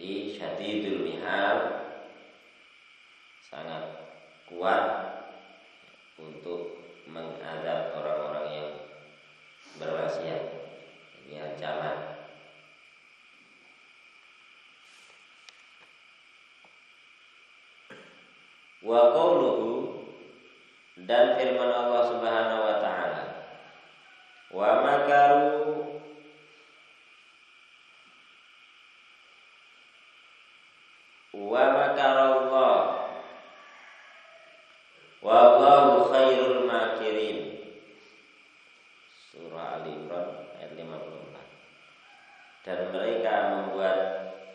Jadi syadidul mihal sangat kuat untuk mengadab orang-orang yang berwasiat. Ini ancaman. Wa qawluhu dan firman Allah Subhanahu wa taala. Wa makaru wa makarallah wallahu khairul makirin surah Al Imran ayat 54 dan mereka membuat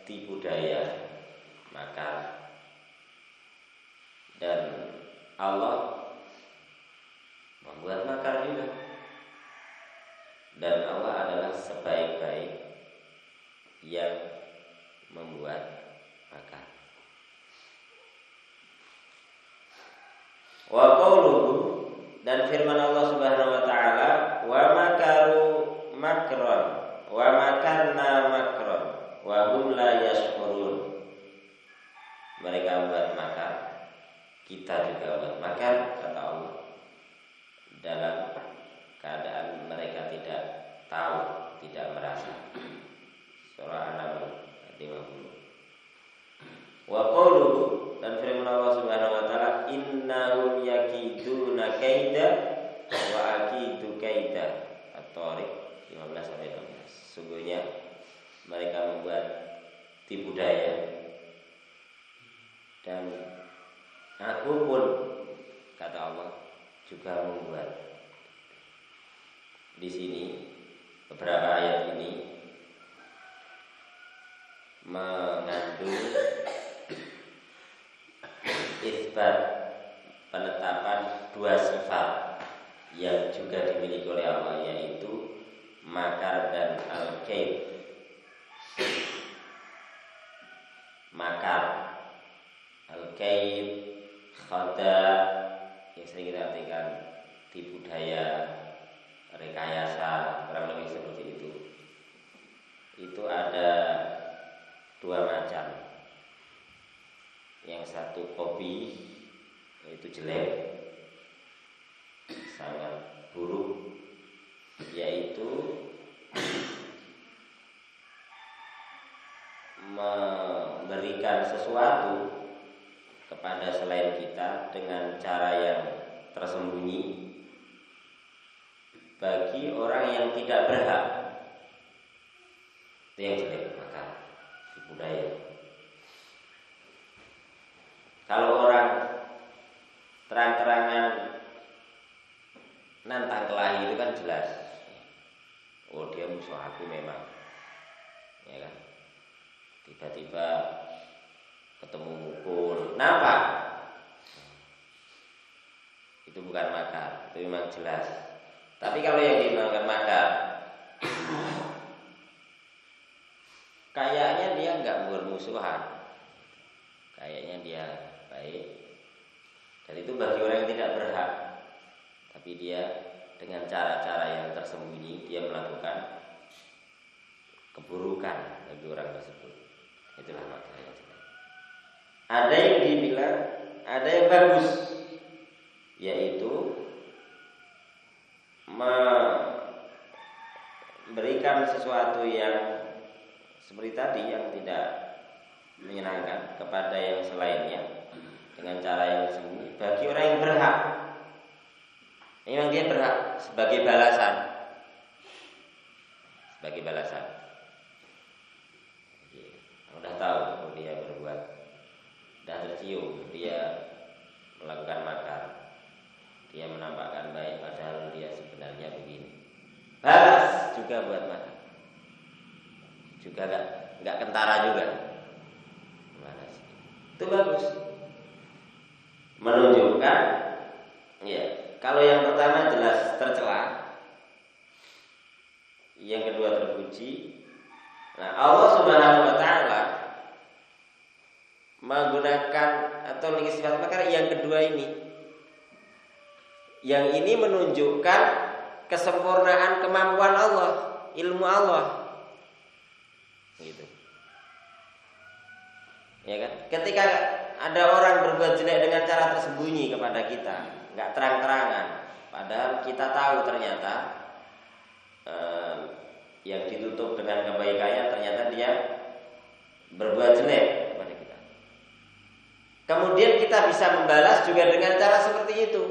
tipu daya maka dan Allah membuat makar juga dan Allah adalah sebaik-baik yang membuat makar. Wa qawluhu dan firman Allah Subhanahu wa taala wa makaru makron wa makarna makron wa hum la yashkurun. Mereka membuat makar, kita juga membuat makar kata Allah dalam keadaan mereka tidak tahu, tidak merasa. Surah An-Naml 50. Wa qawluhu dan firman Allah Subhanahu wa taala innahum yakiduna kaida wa akidu kaida At-Tariq 15 sampai 16. Sungguhnya mereka membuat tipu daya dan aku pun kata Allah juga membuat di sini beberapa ayat ini mengandung isbat penetapan dua sifat yang juga dimiliki oleh Allah yaitu makar dan al-kaid makar al-kaid khada yang sering kita artikan tipu daya rekayasa kurang lebih seperti itu itu ada dua macam yang satu kopi yaitu jelek sangat buruk yaitu memberikan sesuatu kepada selain kita dengan cara yang tersembunyi bagi orang yang tidak berhak. Itu yang jelek. Maka budaya. Kalau orang terang-terangan nantang kelahi itu kan jelas. Oh dia musuh aku memang. Ya kan? Tiba-tiba ketemu mukul kenapa? Itu bukan makar itu memang jelas. Tapi kalau yang dinamakan makar kayaknya dia nggak bermusuhan kayaknya dia baik. Dan itu bagi orang yang tidak berhak. Tapi dia dengan cara-cara yang tersembunyi dia melakukan keburukan bagi orang tersebut. Itulah makanya ada yang dibilang ada yang bagus yaitu memberikan sesuatu yang seperti tadi yang tidak menyenangkan kepada yang selainnya dengan cara yang sembunyi. Bagi orang yang berhak. Memang dia berhak sebagai balasan. Sebagai balasan. Udah tahu tercium dia melakukan makar. Dia menampakkan baik padahal dia sebenarnya begini. Balas juga buat makar. Juga nggak nggak kentara juga. Sih? itu bagus. Menunjukkan ya kalau yang pertama jelas tercela. Yang kedua terpuji. Nah Allah subhanahu wa taala menggunakan atau lagi sifat makar yang kedua ini yang ini menunjukkan kesempurnaan kemampuan Allah ilmu Allah. Gitu. Ya kan? Ketika ada orang berbuat jelek dengan cara tersembunyi kepada kita nggak terang-terangan. Padahal kita tahu ternyata eh, yang ditutup dengan kebaikannya ternyata dia berbuat jelek kemudian kita bisa membalas juga dengan cara seperti itu.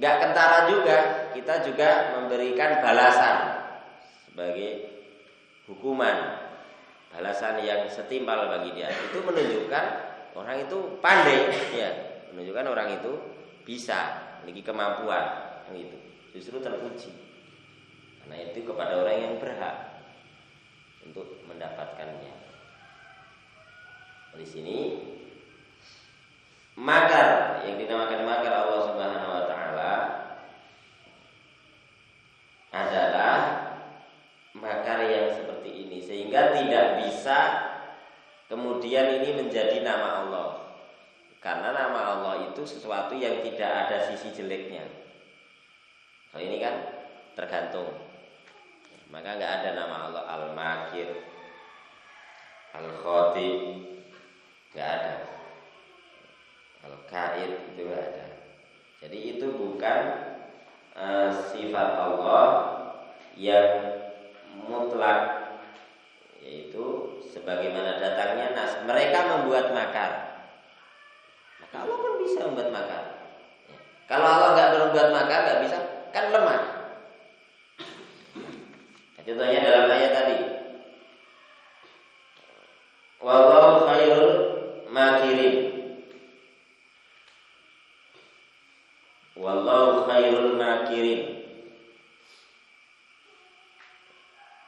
Nggak kentara juga kita juga memberikan balasan sebagai hukuman. Balasan yang setimpal bagi dia. Itu menunjukkan orang itu pandai ya. Menunjukkan orang itu bisa memiliki kemampuan. Itu justru terpuji. Karena itu kepada orang yang berhak untuk mendapatkannya. Di sini makar yang dinamakan makar Allah Subhanahu wa taala adalah makar yang seperti ini sehingga tidak bisa kemudian ini menjadi nama Allah. Karena nama Allah itu sesuatu yang tidak ada sisi jeleknya. Kalau ini kan tergantung. Maka nggak ada nama Allah. Al-makir al-khoti nggak ada al-kaid itu nggak ada. Jadi itu bukan uh, sifat Allah yang mutlak yaitu sebagaimana datangnya nas mereka membuat makar. Maka Allah pun bisa membuat makar. Ya. kalau Allah nggak berbuat makar nggak bisa kan lemah. Nah, contohnya dalam ayat tadi. Wallahu khairul makirin wallahu khairul makirin.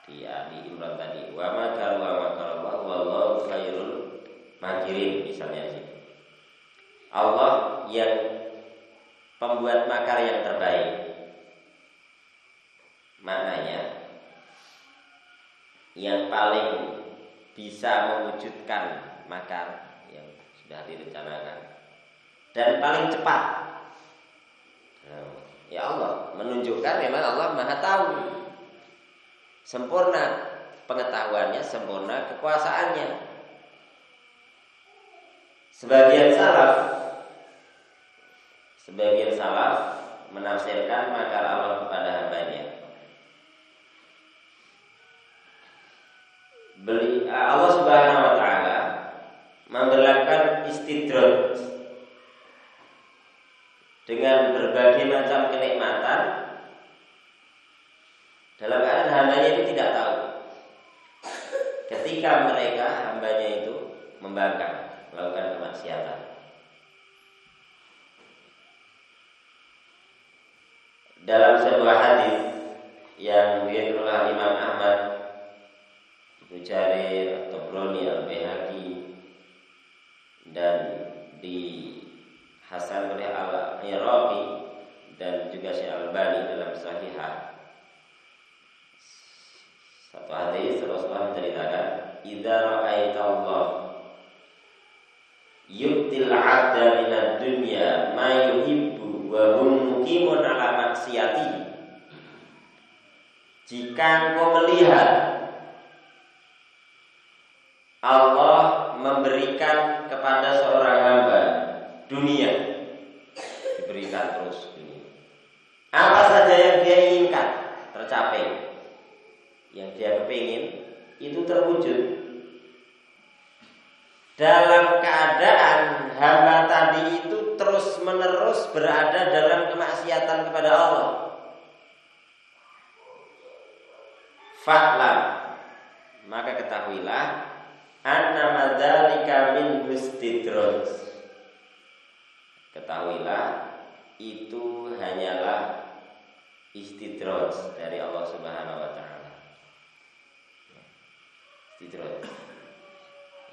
Di Ali Imran tadi wa makar wa makar Allah wallahu khairul makirin misalnya sih. Allah yang pembuat makar yang terbaik. Maknanya yang paling bisa mewujudkan makar yang sudah direncanakan. Dan paling cepat ya Allah menunjukkan memang Allah maha tahu Sempurna pengetahuannya, sempurna kekuasaannya. Sebagian salaf Sebagian salaf menafsirkan makar Allah kepada hambanya. Allah Subhanahu wa taala memberlakukan istidraj dengan berbagai macam kenikmatan dalam keadaan hambanya itu tidak tahu. Ketika mereka hambanya itu membangkang, melakukan kemaksiatan. Dalam sebuah hadis yang diriwayatkan Imam Ahmad, Ibnu Jarir, Tobroni, Al Baihaqi dan di Hasan oleh Al Iraqi dan juga Syekh Al Bani dalam Sahihah satu hadis Rasulullah menceritakan, "Idza ra'aita Allah yu'til 'abda minad dunya ma yuhibbu wa hum muqimun 'ala maksiati." Jika engkau melihat Allah memberikan kepada seorang hamba dunia diberikan terus dunia. Apa saja yang dia inginkan tercapai kepingin itu terwujud dalam keadaan hamba tadi itu terus menerus berada dalam kemaksiatan kepada Allah. Fa'lam maka ketahuilah anna madzalika min mustidraj. Ketahuilah itu hanyalah istidraj dari Allah Subhanahu wa taala. Istidraj.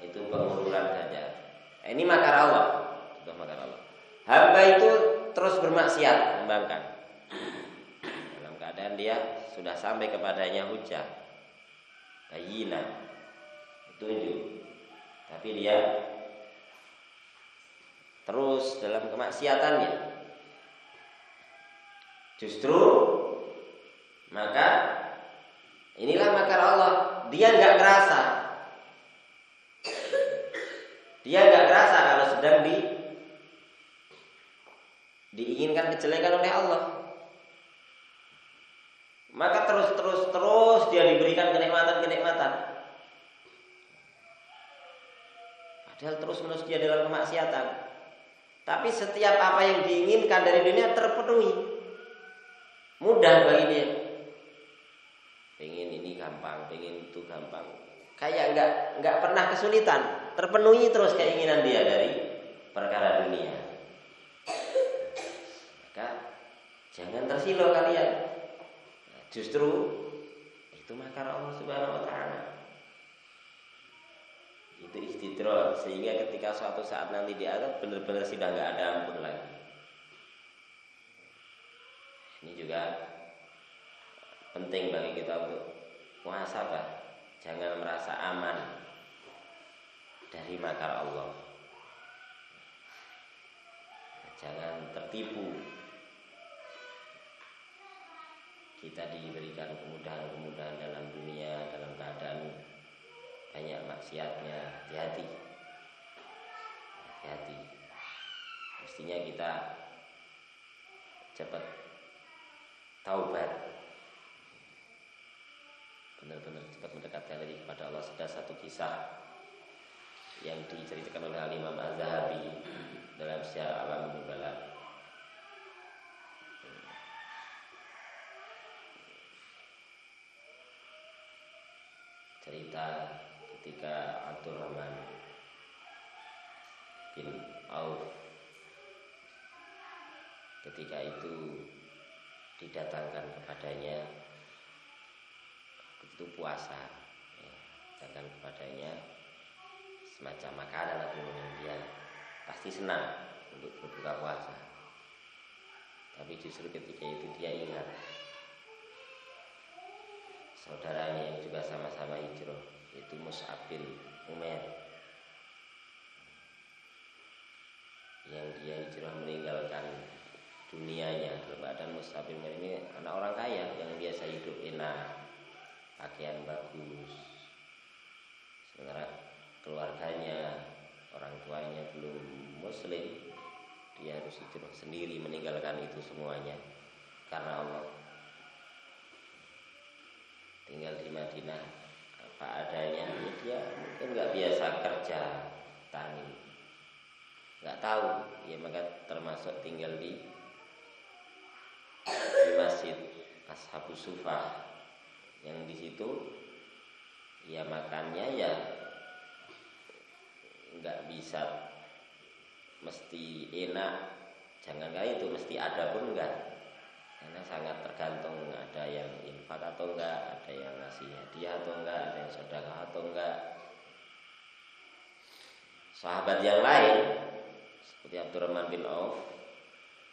Itu penguluran saja. Ini makar Allah. Itu makar Allah. Hamba itu terus bermaksiat, membangkang. Dalam keadaan dia sudah sampai kepadanya hujah. Bayina. Tunjuk. Tapi dia terus dalam kemaksiatannya Justru maka inilah makar Allah. Dia nggak ngerasa. Dia nggak ngerasa kalau sedang di diinginkan kejelekan oleh Allah. Maka terus terus terus dia diberikan kenikmatan-kenikmatan. Padahal terus menerus dia dalam kemaksiatan. Tapi setiap apa yang diinginkan dari dunia terpenuhi mudah bagi dia pengen ini gampang pengen itu gampang. Kayak nggak nggak pernah kesulitan. Terpenuhi terus keinginan dia dari perkara dunia. Maka jangan tersilo kalian. Justru itu makar Allah Subhanahu Wa Taala. Itu istidrol sehingga ketika suatu saat nanti di atas benar-benar sudah nggak ada ampun lagi. Ini juga penting bagi kita untuk muhasabah. Jangan merasa aman dari makar Allah. Jangan tertipu. Kita diberikan kemudahan-kemudahan dalam dunia dalam keadaan banyak maksiatnya. Hati-hati. Hati-hati. Mestinya kita cepat taubat benar-benar cepat mendekatkan diri kepada Allah. Sudah satu kisah yang diceritakan oleh Imam Az-Zahabi dalam Syiar Alam Nubala. Cerita ketika Abdurrahman bin Auf ketika itu didatangkan kepadanya begitu puasa ya, datangkan kepadanya semacam makanan atau minum dia. Pasti senang untuk berbuka puasa. Tapi justru ketika itu dia ingat saudaranya yang juga sama-sama hijrah yaitu Mus'ab bin Umair. Yang dia hijrah meninggalkan dunianya. Dalam Musab ini anak orang kaya yang biasa hidup enak pakaian bagus. Sementara keluarganya orang tuanya belum muslim dia harus hijrah sendiri meninggalkan itu semuanya karena Allah. Tinggal di Madinah apa adanya. Ya dia mungkin nggak biasa kerja tani. Nggak tahu ya maka termasuk tinggal di di masjid Ashabus Sufah yang di situ ya makannya ya nggak bisa mesti enak. Jangan kayak itu mesti ada pun enggak karena sangat tergantung ada yang infak atau enggak ada yang ngasih hadiah atau enggak ada yang sedekah atau enggak sahabat yang lain seperti Abdurrahman bin Auf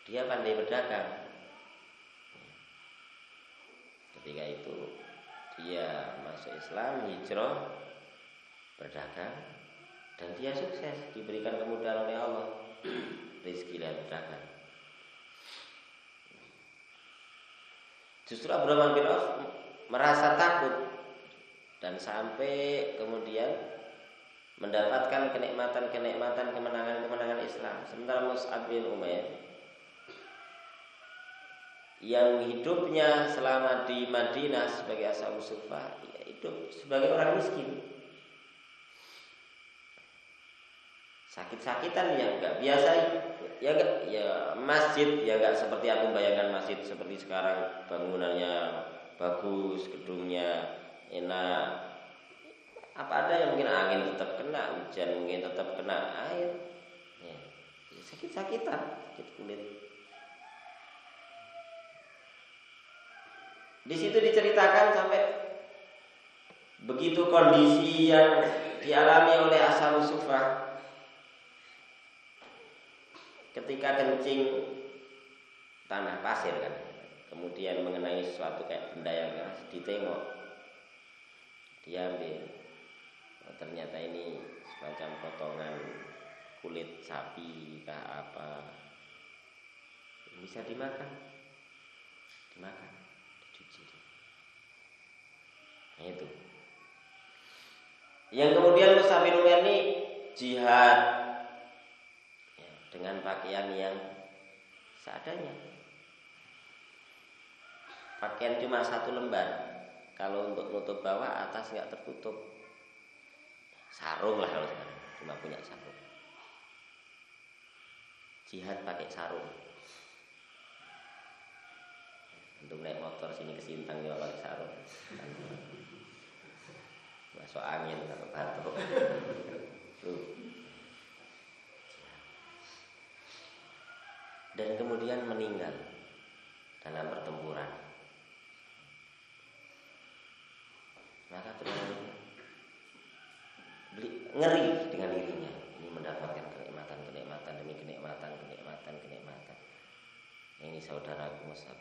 dia pandai berdagang. Ketika itu dia masuk Islam hijrah berdagang dan dia sukses diberikan kemudahan oleh Allah. Rezeki dan berdagang. Justru Abraham bin Auf merasa takut dan sampai kemudian mendapatkan kenikmatan-kenikmatan kemenangan-kemenangan Islam. Sementara Mus'ab bin Umair yang hidupnya selama di Madinah sebagai asal sufa ya hidup sebagai orang miskin. Sakit-sakitan yang nggak biasa ya gak, ya masjid ya nggak seperti aku bayangkan masjid seperti sekarang bangunannya bagus gedungnya enak. Apa ada yang mungkin angin tetap kena hujan mungkin tetap kena air? Ya, sakit-sakitan sakit kulit Di situ diceritakan sampai begitu kondisi yang dialami oleh asal sufah. Ketika kencing tanah pasir kan kemudian mengenai sesuatu kayak benda yang keras ditengok. Diambil oh, ternyata ini semacam potongan kulit sapi kah apa? Bisa dimakan. Dimakan Nah, itu. Yang kemudian Musafir ini jihad ya, dengan pakaian yang seadanya. Pakaian cuma satu lembar. Kalau untuk nutup bawah atas nggak tertutup. Sarung lah kalau sekarang. Cuma punya sarung. Jihad pakai sarung. Untuk naik motor sini ke Sintang juga pakai sarung masuk angin atau batuk. Dan kemudian meninggal dalam pertempuran. Maka beliau beli, ngeri dengan dirinya. Ini mendapatkan kenikmatan kenikmatan demi kenikmatan kenikmatan kenikmatan. Ini saudaraku Musab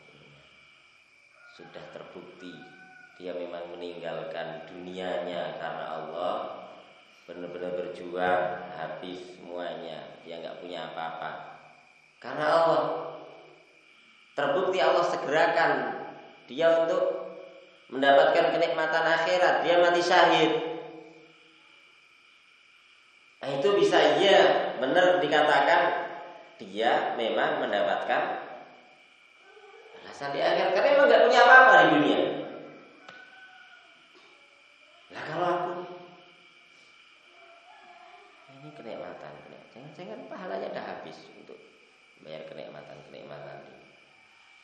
sudah terbukti dia memang meninggalkan dunianya karena Allah. Benar-benar berjuang habis semuanya. Dia nggak punya apa-apa. Karena Allah. Terbukti Allah segerakan dia untuk mendapatkan kenikmatan akhirat. Dia mati syahid. Nah itu bisa iya benar dikatakan dia memang mendapatkan alasan di akhir karena memang nggak punya apa-apa di dunia kalau aku ini kenikmatan, kenikmatan. Jangan-jangan pahalanya dah habis untuk bayar kenikmatan-kenikmatan di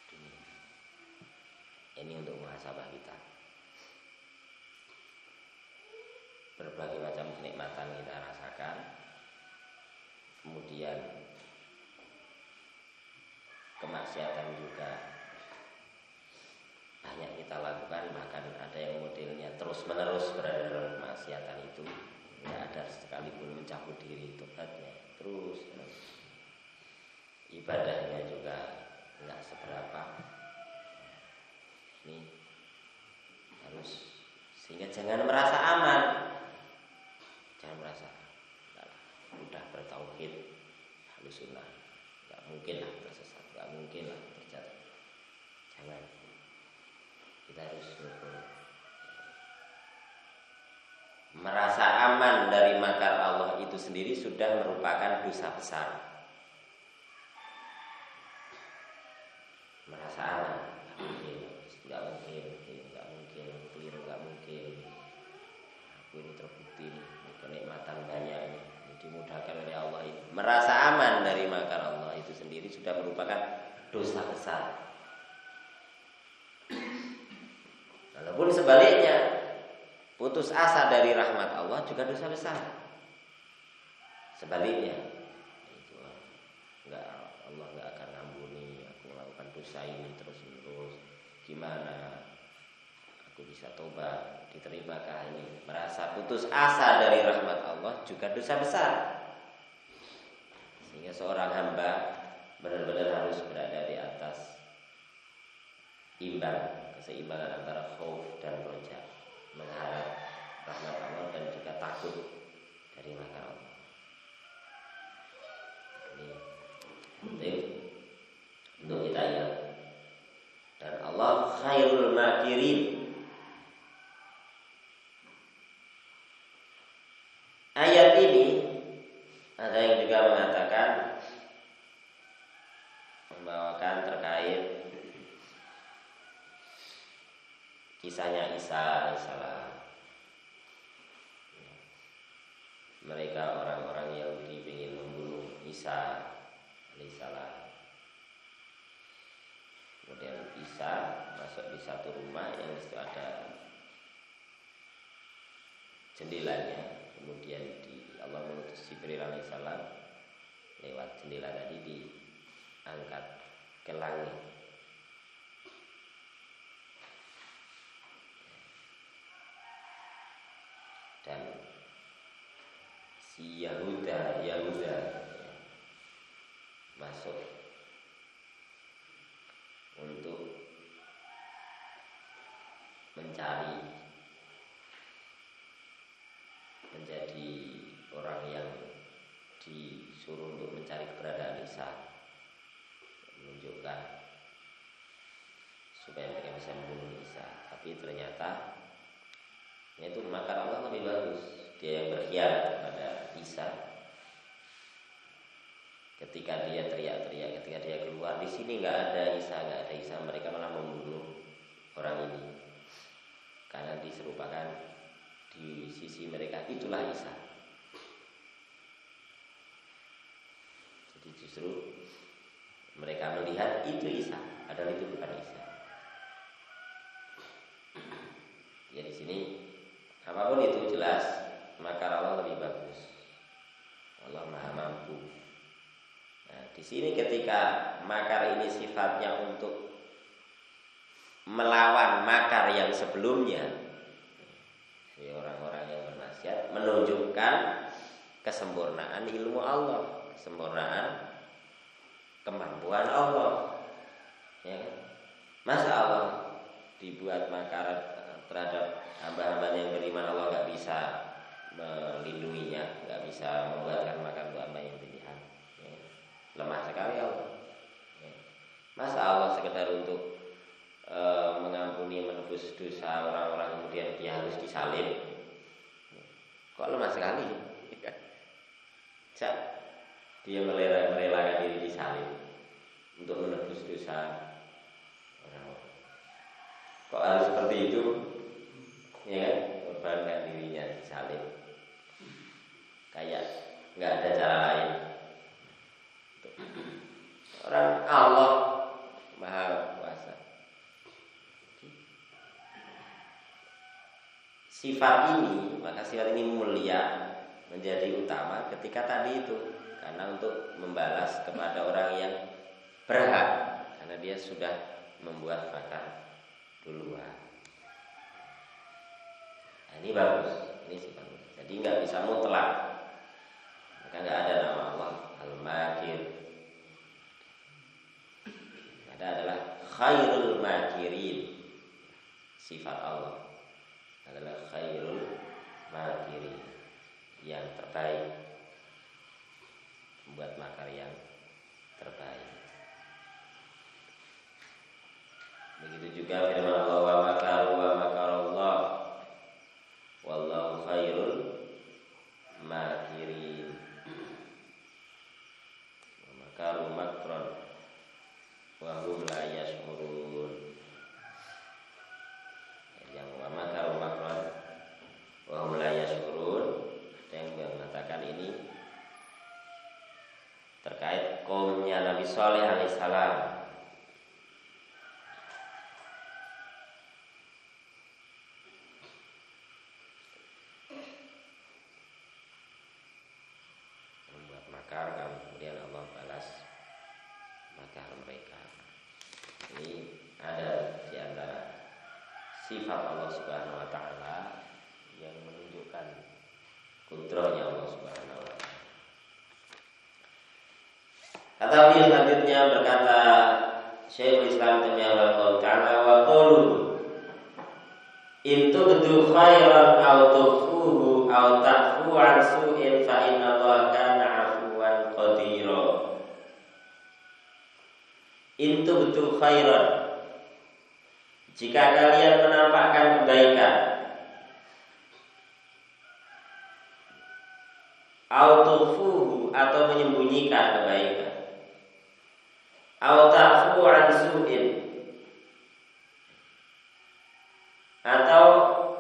dunia. Ini untuk muhasabah kita. Berbagai macam kenikmatan kita rasakan. Kemudian kemaksiatan juga banyak kita lakukan bahkan ada yang modelnya terus menerus berada dalam kemaksiatan itu. Nggak ada sekalipun mencabut diri tobatnya. Terus ibadahnya juga nggak seberapa. Ini harus sehingga jangan merasa aman. Jangan merasa udah bertauhid. Halus sunnah. Nggak mungkin lah tersesat. Nggak mungkin lah terjatuh. Jangan. Kita harus merasa aman dari makar Allah itu sendiri sudah merupakan dosa besar. Merasa aman. Nggak mungkin. Nggak mungkin. Nggak mungkin. Keliru nggak mungkin. Aku ini terbukti nih kenikmatan banyak ini. Dimudahkan oleh Allah ini. Merasa aman dari makar Allah itu sendiri sudah merupakan dosa besar. Walaupun sebaliknya putus asa dari rahmat Allah juga dosa besar. Sebaliknya. Itu enggak Allah enggak akan ngampuni aku melakukan dosa ini terus menerus. Gimana? Aku bisa tobat diterimakah ini? Merasa putus asa dari rahmat Allah juga dosa besar. Sehingga seorang hamba benar-benar harus berada di atas imbang keseimbangan antara khauf dan roja mengharap rahmat Allah dan juga takut dari makar Allah. Ini penting untuk kita ya dan Allah khairul makirin ayat ini ada yang juga mengatakan membawakan terkait kisahnya Isa alaihissalam. Mereka orang-orang Yahudi ingin membunuh Isa alaihissalam. Kemudian Isa masuk di satu yang itu ada jendelanya. Kemudian di Allah mengutus Jibril alaihissalam lewat jendela tadi diangkat ke langit. Dan si Yahuda Yahuda masuk untuk mencari menjadi orang yang disuruh untuk mencari keberadaan Isa menunjukkan supaya mereka bisa membunuh Isa. Tapi ternyata itu makar Allah lebih bagus. Dia yang berkhianat kepada Isa. Ketika dia teriak-teriak ketika dia keluar di sini nggak ada Isa nggak ada Isa. Mereka malah membunuh orang ini karena diserupakan di sisi mereka itulah Isa. Jadi justru mereka melihat itu Isa, padahal itu bukan Isa. Ya di sini apa pun itu jelas maka Allah lebih bagus. Allah Maha Mampu. Nah, di sini ketika makar ini sifatnya untuk melawan makar yang sebelumnya orang-orang yang bermaksiat menunjukkan kesempurnaan ilmu Allah, kesempurnaan kemampuan Allah. Ya kan? Masa Allah dibuat makar terhadap hamba-hamba yang beriman Allah nggak bisa melindunginya, nggak bisa membuatkan makar untuk hamba yang pilihan. Ya. Lemah sekali Allah. Ya. Masa Allah sekedar untuk e, mengampuni menebus dosa orang-orang kemudian dia harus disalib. Kok lemah sekali? Cak, dia merelakan diri disalib untuk menebus dosa orang. Kok harus seperti itu? Ya kan? Korbankan dirinya disalib. Kayak nggak ada cara lain. Orang Allah maha sifat ini maka sifat ini mulia menjadi utama ketika tadi itu. Karena untuk membalas kepada orang yang berhak karena dia sudah membuat makar duluan. Nah, ini bagus ini sifat jadi nggak bisa mutlak. Maka nggak ada nama Allah al-makir. Ada adalah khairul makirin sifat Allah adalah khairul makiri yang terbaik. Membuat makar yang terbaik. Begitu juga firman Allah wa makaru wa makarullah wallahu khairul makirin wa makaru makron wa hum la yashurun yang wa makaru makron wa hum la yashurun yang mengatakan ini terkait kaumnya Nabi Saleh alaihissalam membuat makar kemudian Allah balas makar mereka. Ini ada di antara sifat Allah Subhanahu wa taala yang menunjukkan kudrahnya Allah Subhanahu wa taala. Kata beliau selanjutnya berkata Syekhul Islam Taimiyah taala wa qulu itu betul khairan aw tufuhu aw ta'fu an su'in fa inna Allah kana 'afuwan qadira. Itu betul khairan jika kalian menampakkan kebaikan Autofuhu atau menyembunyikan kebaikan Au ta'fu an su'in. Atau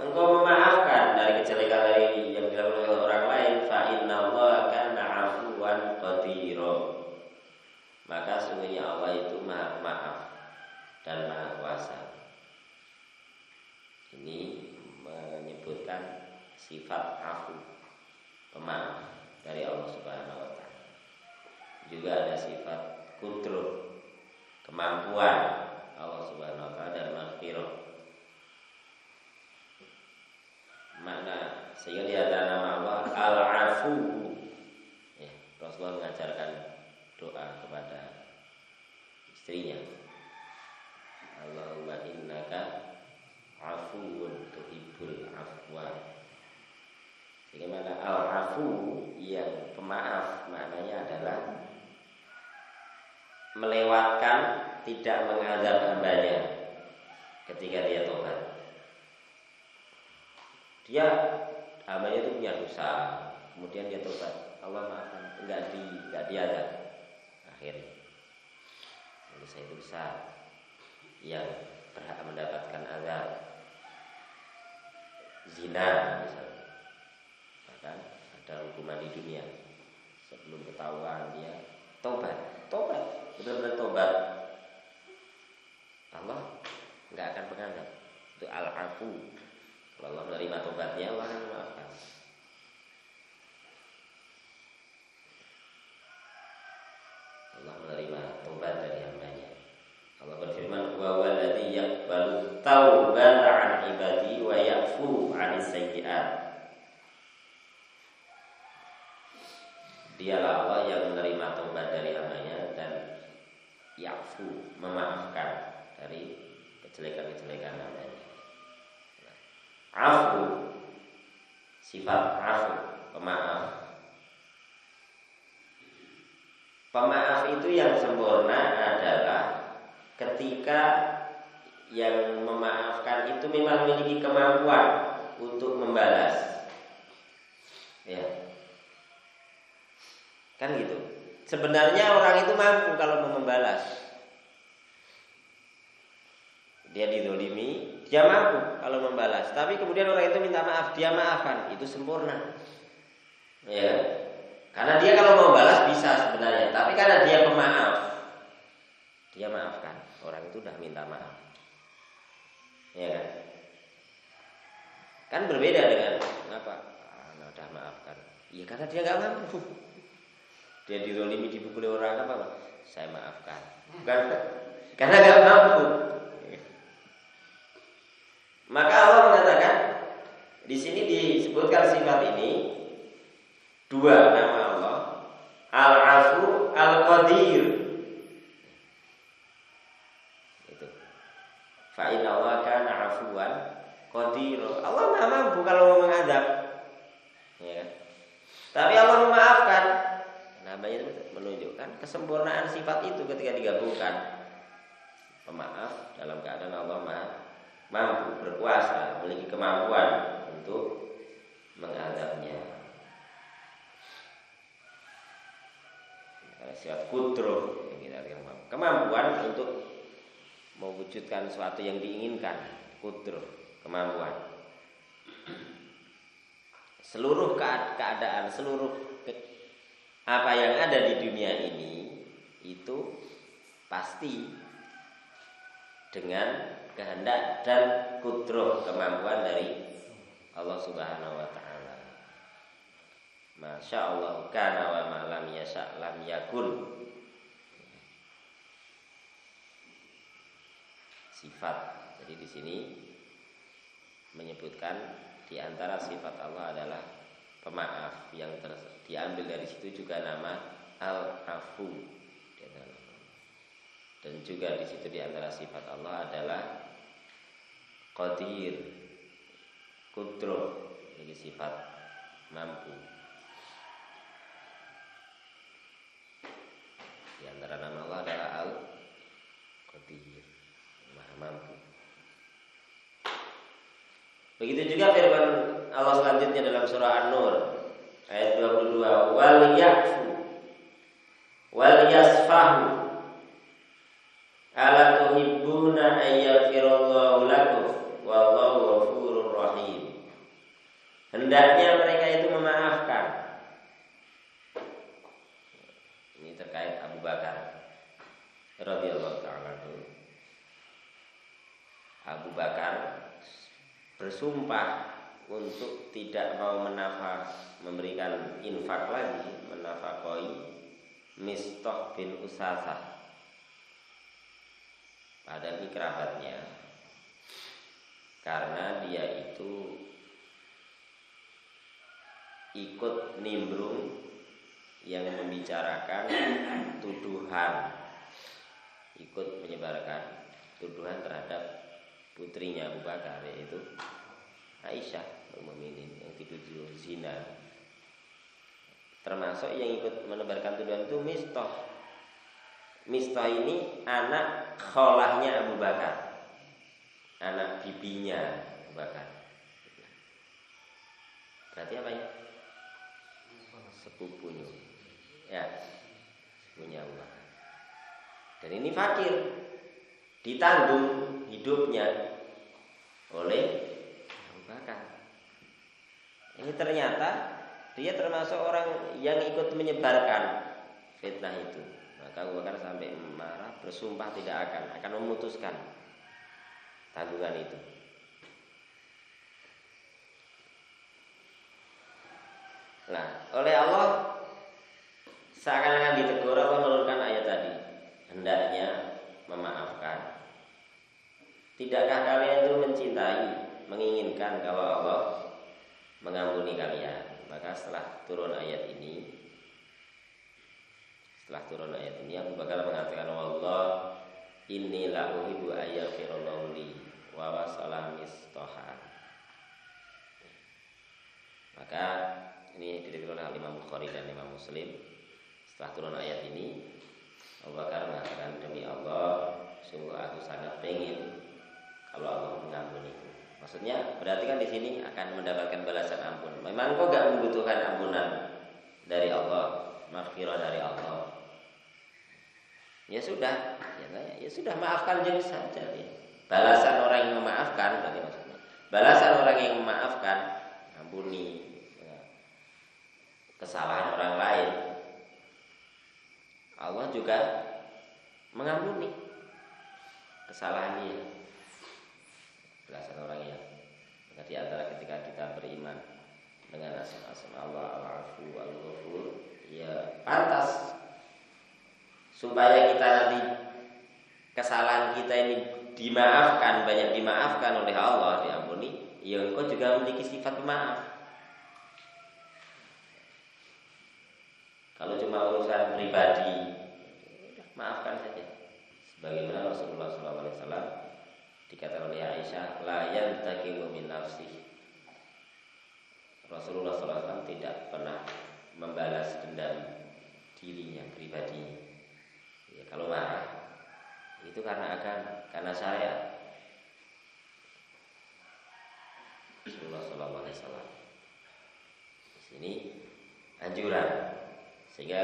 engkau memaafkan dari kecelakaan ini yang dilakukan oleh orang lain fa inna Allah kana afuwan qadira. Maka sungguhnya Allah itu maha maaf dan maha kuasa. Ini menyebutkan sifat afu pemaaf dari Allah Subhanahu wa taala. Juga ada sifat kontrol kemampuan Allah Subhanahu wa taala dan maghfirah. Makna sehingga di antara nama Allah Al-Afu. Ya, Rasulullah mengajarkan doa kepada istrinya. Allahumma innaka afuun tuhibbul afwa Bagaimana al-afu yang pemaaf maknanya adalah melewatkan tidak mengadab hambanya ketika dia tobat. Dia hambanya itu punya dosa, kemudian dia tobat. Allah maafkan, enggak di enggak diadab. Akhirnya dosa itu besar yang berhak mendapatkan azab. Zina misalnya kan ada hukuman di dunia sebelum ketahuan dia tobat tobat benar-benar tobat. Allah nggak akan menganggap itu al afu kalau Allah menerima tobatnya Allah akan memaafkan Allah menerima tobat dari hambanya. Allah berfirman wa walladzi yaqbalu taubata an ibadi wa yafu 'anis sayyi'at. Dialah Allah yang menerima taubat dari hambanya dan yafu memaafkan dari kejelekan-kejelekan hambanya. Afu sifat afu pemaaf. Pemaaf itu yang sempurna adalah ketika yang memaafkan itu memang memiliki kemampuan untuk membalas. Ya, Kan gitu. Sebenarnya orang itu mampu kalau mau membalas. Dia didolimi, dia mampu kalau membalas. Tapi kemudian orang itu minta maaf, dia maafkan, itu sempurna. Ya, karena dia kalau mau balas bisa sebenarnya, tapi karena dia pemaaf, dia maafkan. Orang itu udah minta maaf. Ya kan? Kan berbeda dengan apa? Ah, udah maafkan. Iya karena dia nggak mampu dia dirolimi dipukuli orang apa? Saya maafkan. Bukan karena nggak mampu maka Allah mengatakan di sini disebutkan sifat ini dua nama Allah al-afu al-qadir. Itu. Fa inna Allah kana afuwan qadir Allah nggak mampu kalau mau mengadab. Ya kan? Tapi Allah memaafkan menunjukkan kesempurnaan sifat itu ketika digabungkan. Pemaaf dalam keadaan Allah maha mampu berkuasa memiliki kemampuan untuk mengadabnya sifat kudro kemampuan untuk mewujudkan sesuatu yang diinginkan. Kudro kemampuan. Seluruh keadaan seluruh apa yang ada di dunia ini itu pasti dengan kehendak dan kudroh kemampuan dari Allah Subhanahu wa taala. Masya Allah kana wa malam yasha lam yakun. Sifat. Jadi di sini menyebutkan di antara sifat Allah adalah pemaaf yang ter, diambil dari situ juga nama al-afu. Dan juga di situ di antara sifat Allah adalah qadir kudro ini sifat mampu. Di antara nama Allah adalah al qadir maha mampu. Begitu juga firman Allah selanjutnya dalam surah An-Nur ayat 22 wal yakfu wal yasfahu ala tuhibbuna ayyafirallahu lakum wallahu ghafurur rahim. Hendaknya mereka itu memaafkan. Ini terkait Abu Bakar radhiyallahu taala Abu Bakar bersumpah untuk tidak mau menafah memberikan infak lagi menafakoi Mistoh bin Usasah pada kerabatnya. Karena dia itu ikut nimbrung yang membicarakan tuduhan. Ikut menyebarkan tuduhan terhadap putrinya Abu Bakar yaitu Aisyah Mukminin yang dituduh zina Termasuk yang ikut menebarkan tuduhan itu Mistoh. Mistoh ini anak kholahnya Abu Bakar. Anak bibinya Abu Bakar. Berarti apa ya? Sepupunya. Ya, sepupunya Abu Bakar. Dan ini fakir. Ditanggung hidupnya oleh Bakar. Ini ternyata dia termasuk orang yang ikut menyebarkan fitnah itu. Maka Abu Bakar sampai marah, bersumpah tidak akan akan memutuskan tanggungan itu. Nah, oleh Allah seakan-akan ditegur Allah menurunkan ayat tadi. Hendaknya memaafkan. Tidakkah kalian itu mencintai, menginginkan kalau Allah mengampuni kalian? Maka setelah turun ayat ini Setelah turun ayat ini Abu Bakar mengatakan Wallah Inni la uhibbu ayyaghfirallahu li Wa wasala mistoha Maka ini diriwayatkan oleh Imam Bukhari dan Imam Muslim Setelah turun ayat ini Abu Bakar mengatakan demi Allah Sungguh aku sangat pengen Allah Maksudnya berarti kan di sini akan mendapatkan balasan ampun. Memang kok gak membutuhkan ampunan dari Allah, maghfirah dari Allah. Ya sudah, ya, ya sudah maafkan jadi saja. Ya. Balasan orang yang memaafkan, berarti maksudnya. Balasan orang yang memaafkan, ampuni ya. kesalahan orang lain. Allah juga mengampuni kesalahan dia belasan orang yang maka di antara ketika kita beriman dengan asma-asma Allah al-afu al-ghafur ya pantas. Supaya kita nanti kesalahan kita ini dimaafkan banyak dimaafkan oleh Allah diampuni ya engkau juga memiliki sifat pemaaf. Kalau cuma urusan pribadi maafkan saja. Sebagaimana Rasulullah SAW dikatakan oleh Aisyah la yantakimu min nafsi. Rasulullah SAW tidak pernah membalas dendam dirinya pribadi ya, kalau marah itu karena agama karena syariat Rasulullah SAW di sini anjuran. Sehingga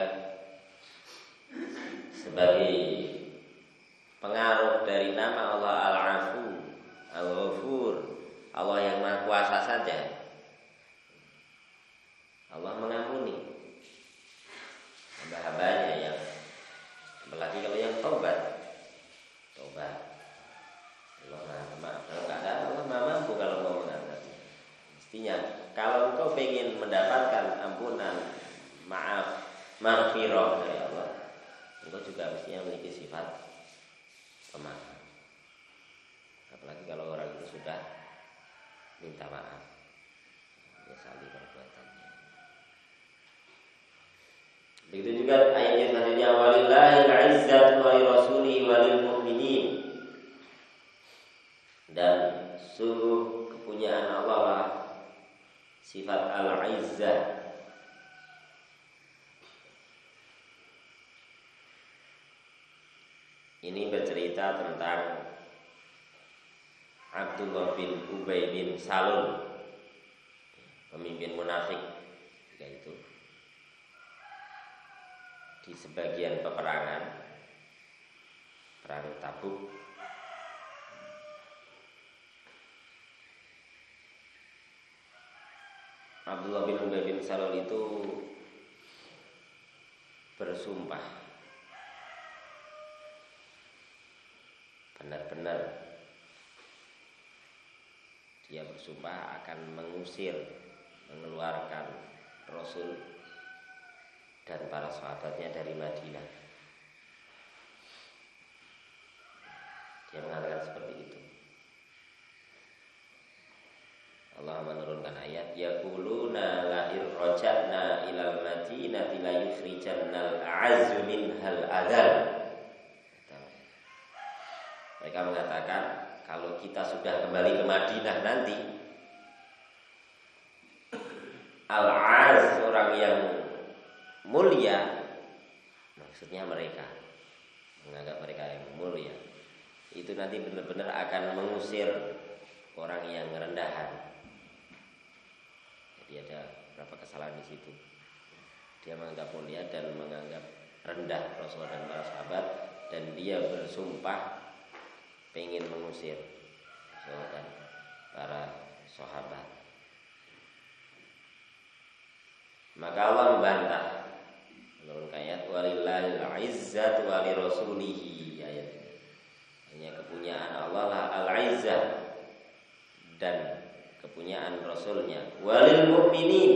sebagai pengaruh dari nama Allah Al-Afu, Al-Ghafur, Allah yang Maha Kuasa saja. Allah mengampuni. Hamba-hambanya yang apalagi kalau yang tobat tobat Allah maha maaf kalau nggak ada Allah maha mampu kalau mau mengampuni. Mestinya kalau engkau ingin mendapatkan ampunan maaf maghfirah dari Allah engkau juga mestinya memiliki sifat pemaaf. Apalagi kalau orang itu sudah minta maaf, menyesali perbuatannya. Begitu juga ayatnya selanjutnya walillahi al-izzatu wa rasulihi walil mu'minin. Dan sungguh kepunyaan Allah lah sifat al-izzah Ini bercerita tentang Abdullah bin Ubay bin Salul Pemimpin munafik Yaitu Di sebagian peperangan Perang Tabuk. Abdullah bin Ubay bin Salul itu Bersumpah benar-benar. Dia bersumpah akan mengusir mengeluarkan Rasul dan para sahabatnya dari Madinah. Dia mengatakan seperti itu. Allah menurunkan ayat yaquluna la irja'na ilal madinati la yukhrijannal a'azzu minhal adzal mereka mengatakan kalau kita sudah kembali ke Madinah nanti Al-Az orang yang mulia Maksudnya mereka Menganggap mereka yang mulia Itu nanti benar-benar akan mengusir Orang yang rendahan Jadi ada beberapa kesalahan di situ. Dia menganggap mulia dan menganggap rendah Rasulullah dan para sahabat Dan dia bersumpah Pengen mengusir dan para sahabat. Maka Allah membantah. Menurut ayat walillahil izzatu wa rasulihi ayat hanya kepunyaan Allah lah al izzah dan kepunyaan rasulnya. Walil mu'minin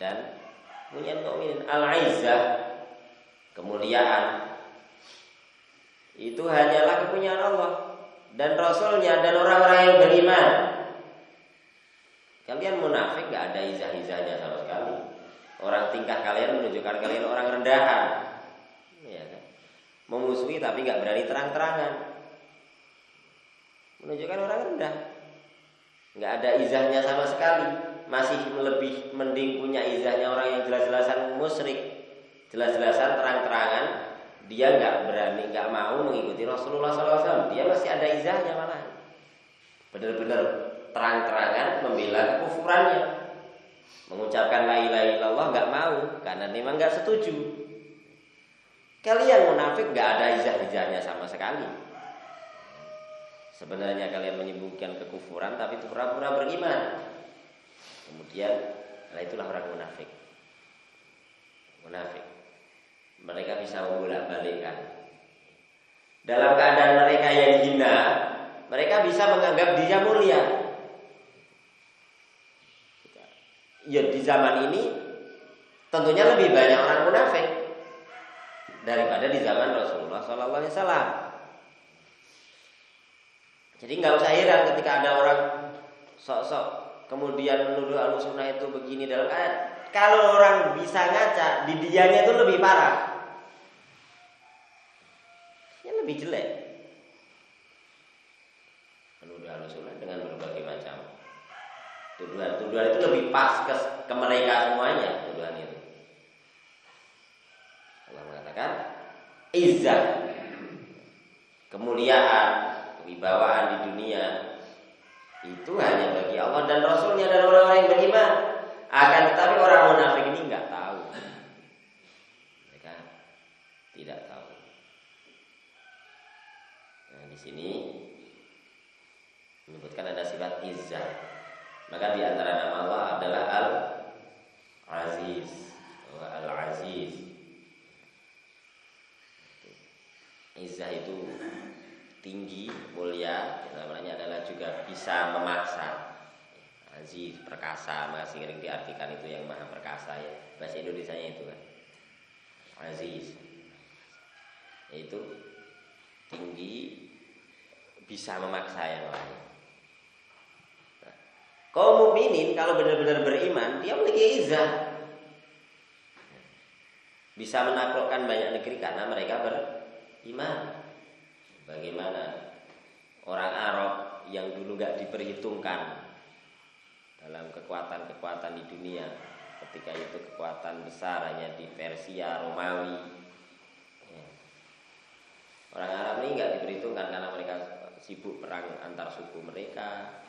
dan kepunyaan mukminin al izzah kemuliaan itu hanyalah kepunyaan Allah dan rasulnya dan orang-orang yang beriman kalian munafik gak ada izah-izahnya sama sekali Orang tingkah kalian menunjukkan kalian orang rendahan. Ya kan? Memusuhi tapi nggak berani terang-terangan. Menunjukkan orang rendah. Nggak ada izahnya sama sekali. Masih lebih mending punya izahnya orang yang jelas-jelasan musyrik. Jelas-jelasan terang-terangan. Dia nggak berani, nggak mau mengikuti Rasulullah SAW. Dia masih ada izahnya malah. Benar-benar terang-terangan membela kekufurannya mengucapkan la ilaha illallah nggak mau karena memang nggak setuju. Kalian munafik nggak ada izah-izahnya sama sekali. Sebenarnya kalian menyebutkan kekufuran tapi itu pura-pura beriman. Kemudian itulah orang munafik. Munafik. Mereka bisa membolak-balikkan. Dalam keadaan mereka yang hina, mereka bisa menganggap dia mulia. ya di zaman ini tentunya lebih banyak orang munafik daripada di zaman Rasulullah Wasallam. Jadi nggak usah heran ketika ada orang sok-sok kemudian menuduh alusunah itu begini dalam ayat. Kalau orang bisa ngaca, di dianya itu lebih parah. Ya lebih jelek. Menuduh alusunah dengan berbagai macam Tuduhan, tuduhan itu lebih pas ke, ke mereka semuanya tuduhan itu. Allah mengatakan izzah, kemuliaan, kewibawaan di dunia itu hanya bagi Allah dan Rasulnya dan orang-orang yang beriman. Akan tetapi orang munafik ini nggak tahu. Mereka tidak tahu. Nah, di sini menyebutkan ada sifat izzah maka di antara nama Allah adalah Al-Aziz. Al-Aziz. Izzah itu tinggi, mulia, namanya adalah juga bisa memaksa. Aziz, perkasa, masih sering diartikan itu yang maha perkasa ya. Bahasa Indonesia itu kan. Aziz. Itu tinggi, bisa memaksa yang lain. Kaum mukminin kalau benar-benar beriman, dia memiliki izah. Bisa menaklukkan banyak negeri karena mereka beriman. Bagaimana orang Arab yang dulu gak diperhitungkan dalam kekuatan-kekuatan di dunia ketika itu kekuatan besar hanya di Persia, Romawi. Ya. Orang Arab ini nggak diperhitungkan karena mereka sibuk perang antar suku mereka,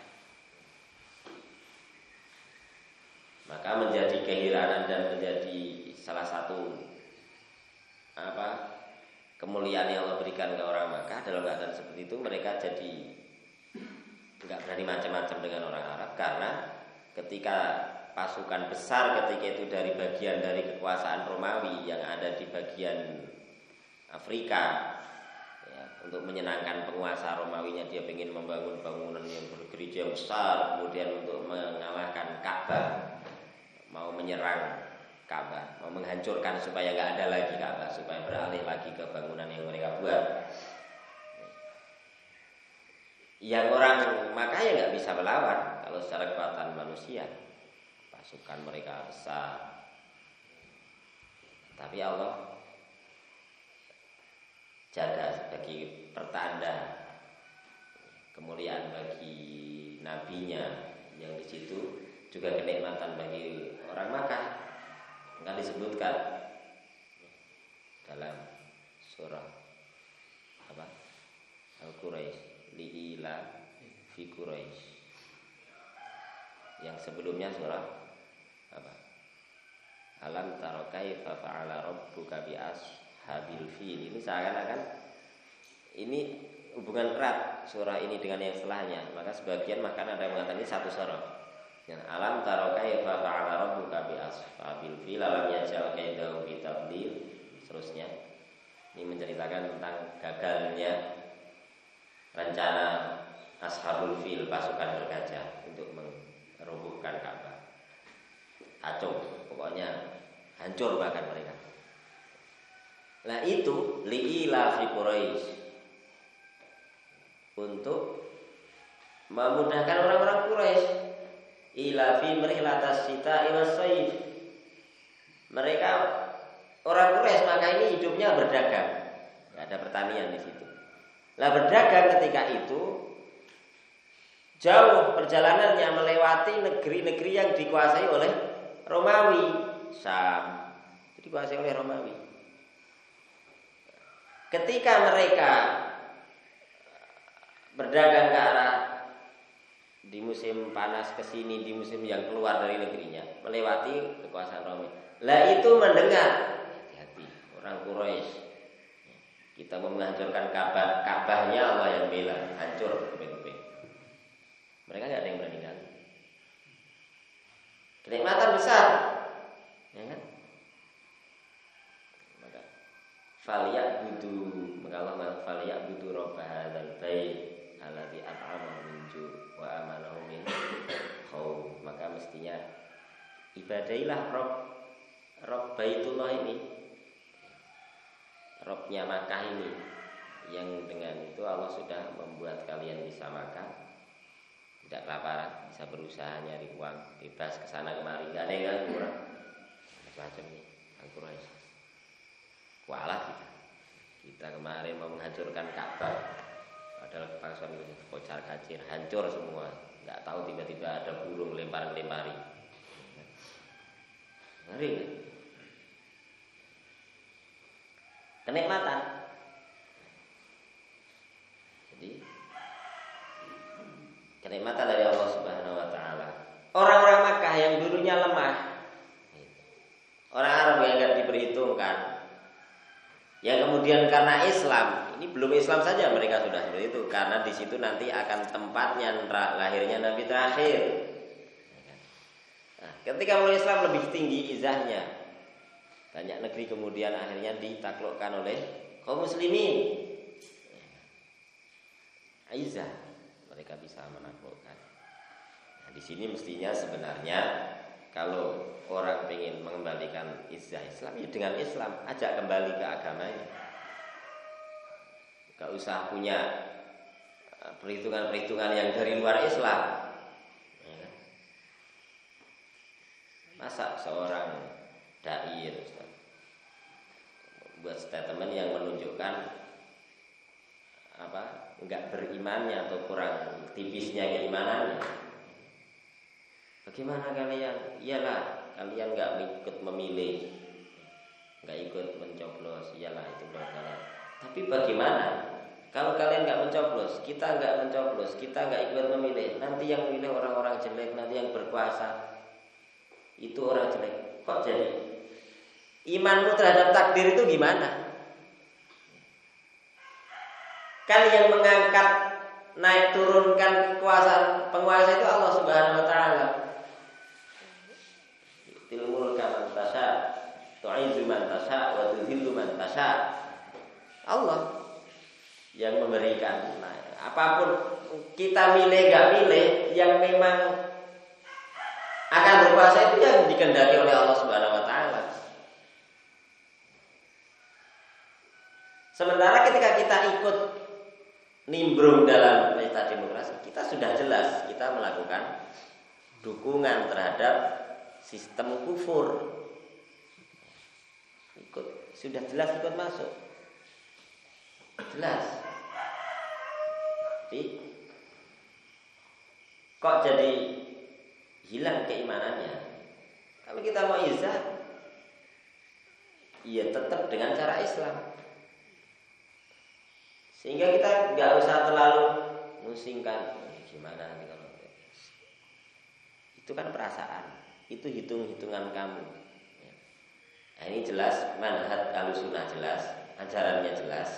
maka menjadi keheranan dan menjadi salah satu apa kemuliaan yang Allah berikan ke orang Makkah dalam keadaan seperti itu mereka jadi nggak berani macam-macam dengan orang Arab karena ketika pasukan besar ketika itu dari bagian dari kekuasaan Romawi yang ada di bagian Afrika ya, untuk menyenangkan penguasa Romawinya dia ingin membangun bangunan yang yang besar kemudian untuk mengalahkan Ka'bah mau menyerang Ka'bah mau menghancurkan supaya nggak ada lagi Ka'bah supaya beralih lagi ke bangunan yang mereka buat. Yang orang maka ya nggak bisa melawan kalau secara kekuatan manusia pasukan mereka besar. Tapi Allah jaga sebagai pertanda kemuliaan bagi nabinya yang di situ juga kenikmatan bagi orang Makkah. Enggak disebutkan dalam surah apa? Al-Quraisy liila fi Quraisy yang sebelumnya surah apa Alam taro kaifa fa'ala rabbuka bi ashabil fil. Ini seakan-akan ini hubungan erat surah ini dengan yang setelahnya. Maka sebagian makan ada yang mengatakan ini satu surah. Yang alam taro kaifa fa'ala rabbuka bi ashabil fil. Alam yajal kaidahu fi tabdil. Seterusnya. Ini menceritakan tentang gagalnya rencana ashabul fil pasukan bergajah untuk merobohkan Ka'bah. Kacau pokoknya hancur bahkan mereka. Nah itu liila fi Quraisy untuk memudahkan orang-orang Quraisy ila fi merilatas sita. Mereka orang Quraisy maka ini hidupnya berdagang. Gak ada pertanian di situ. Lah berdagang ketika itu jauh perjalanannya melewati negeri-negeri yang dikuasai oleh Romawi, Sam. Dikuasai oleh Romawi. Ketika mereka berdagang ke arah di musim panas ke sini, di musim yang keluar dari negerinya, melewati kekuasaan Romawi. Lah itu mendengar, hati-hati orang Quraisy. Kita mau menghancurkan Ka'bah, Ka'bahnya Allah yang bela, hancur Mereka nggak ada yang berani Kenikmatan besar. Ya kan? Maka faliyak budu maka Allah faliyak budu robba hadzal bait alladzi at'amahum min ju' wa amanahum min. Maka mestinya ibadailah Rob Rob Baitullah ini Robnya Makkah ini yang dengan itu Allah sudah membuat kalian bisa makan tidak kelaparan bisa berusaha nyari uang bebas ke sana kemari. Nggak ada yang orang. Macam-macam nih ganggu kualat kita. Kita kemarin mau menghancurkan Ka'bah. Padahal kepangsuan itu kocar kacir hancur semua. Nggak tahu tiba-tiba ada burung lempar-lempari ngeri kan? kenikmatan kenikmatan dari Allah Subhanahu wa taala. Orang-orang Makkah yang dulunya lemah, orang Arab yang enggak diperhitungkan, yang kemudian karena Islam, ini belum Islam saja mereka sudah seperti itu, karena di situ nanti akan tempatnya lahirnya Nabi terakhir. Nah, ketika mulai Islam lebih tinggi izahnya, banyak negeri kemudian akhirnya ditaklukkan oleh kaum muslimin. Aizah mereka bisa menaklukkan. Nah, di sini mestinya sebenarnya kalau orang ingin mengembalikan izah Islam ya dengan Islam, ajak kembali ke agamanya. Gak usah punya eh, perhitungan-perhitungan yang dari luar Islam. Ya kan? Masa seorang dai buat statement yang menunjukkan apa nggak berimannya atau kurang tipisnya keimanannya. Bagaimana kalian? Iyalah, kalian nggak ikut memilih, nggak ikut mencoblos. Iyalah itu buat kalian. Tapi bagaimana? Kalau kalian nggak mencoblos, kita nggak mencoblos, kita nggak ikut memilih. Nanti yang memilih orang-orang jelek, nanti yang berkuasa itu orang jelek. Kok jadi? Imanmu terhadap takdir itu gimana? Kalian mengangkat naik turunkan kekuasaan penguasa itu Allah Subhanahu wa taala. Allah yang memberikan. Nah, apa pun kita milih gak milih yang memang akan berkuasa itu yang dikendaki oleh Allah Subhanahu wa taala. Sementara ketika kita ikut nimbrung dalam pesta demokrasi, kita sudah jelas kita melakukan dukungan terhadap sistem kufur. Ikut, sudah jelas ikut masuk. Jelas. Jadi kok jadi hilang keimanannya? Kalau kita mau izah, ya tetap dengan cara Islam. Sehingga kita nggak usah terlalu musingkan gimana nanti kalau itu kan perasaan, itu hitung-hitungan kamu. Nah, ini jelas manhat sunnah jelas, ajarannya jelas.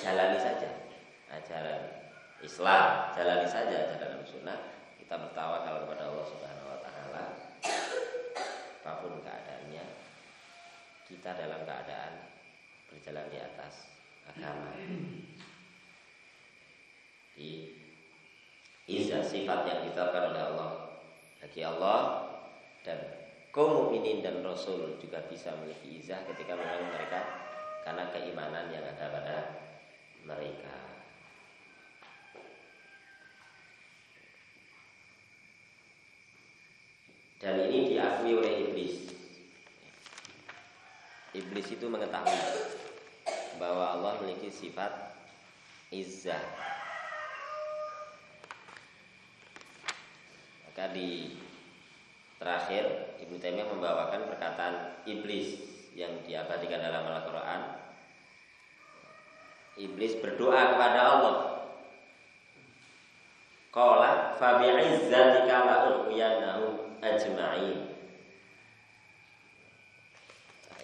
Jalani saja ajaran Islam, jalani saja ajaran sunnah. Kita bertawakal kepada Allah Subhanahu wa taala. Apa pun keadaannya, kita dalam keadaan berjalan di atas agama. Di sifat yang ditetapkan oleh Allah bagi Allah dan kaum dan rasul juga bisa memiliki izah ketika memang mereka karena keimanan yang ada pada mereka. Dan ini diakui oleh iblis. Iblis itu mengetahui bahwa Allah memiliki sifat izzah. Maka di terakhir Ibnu Taimiyah membawakan perkataan iblis yang diabadikan dalam Al-Qur'an. Iblis berdoa kepada Allah. Qala fa bi'izzatika la ughwiyannahum ajma'in.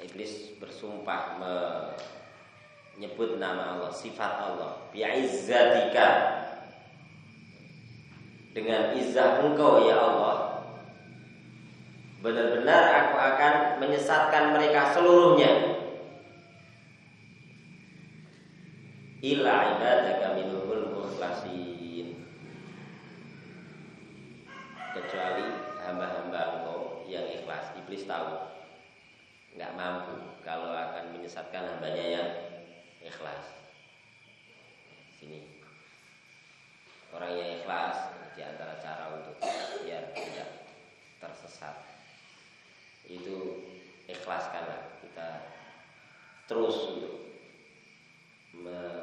Iblis bersumpah nyebut nama Allah, sifat Allah, bi'izzatika. Dengan izah engkau ya Allah, benar-benar aku akan menyesatkan mereka seluruhnya. Ila ibadaka minhumul mukhlasin. Kecuali hamba-hamba engkau yang ikhlas. Iblis tahu nggak mampu kalau akan menyesatkan hambanya yang ikhlas. Sini. Orang yang ikhlas di antara cara untuk biar tidak tersesat. Itu ikhlaskanlah kita terus untuk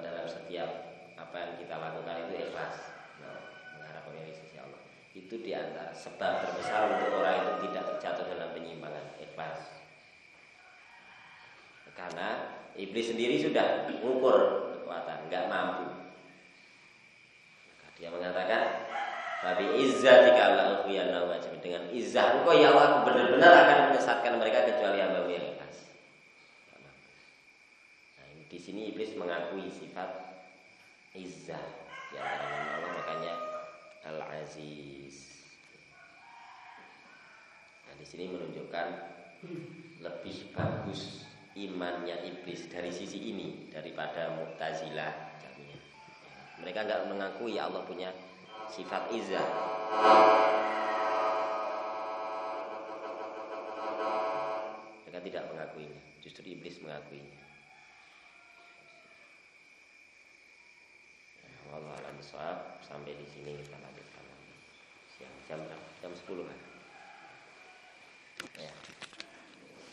dalam setiap apa yang kita lakukan itu ikhlas. Nah, mengharap dari sisi Allah. Itu di antara sebab terbesar untuk orang itu tidak terjatuh dalam penyimpangan ikhlas. Karena Iblis sendiri sudah mengukur kekuatan, nggak mampu. Maka dia mengatakan, tapi izzatika Allah wajib dengan izzah engkau ya Allah aku benar-benar akan menyesatkan mereka kecuali hamba yang ikhlas. Nah, di sini iblis mengakui sifat izzah di antara nama Allah makanya Al-Aziz. Nah, di sini menunjukkan lebih bagus imannya iblis dari sisi ini daripada Mu'tazilah Mereka nggak mengakui ya Allah punya sifat izah. Mereka tidak mengakuinya, justru iblis mengakuinya. Allah alam sampai di sini kita lanjutkan jam jam 10 kan. Ya.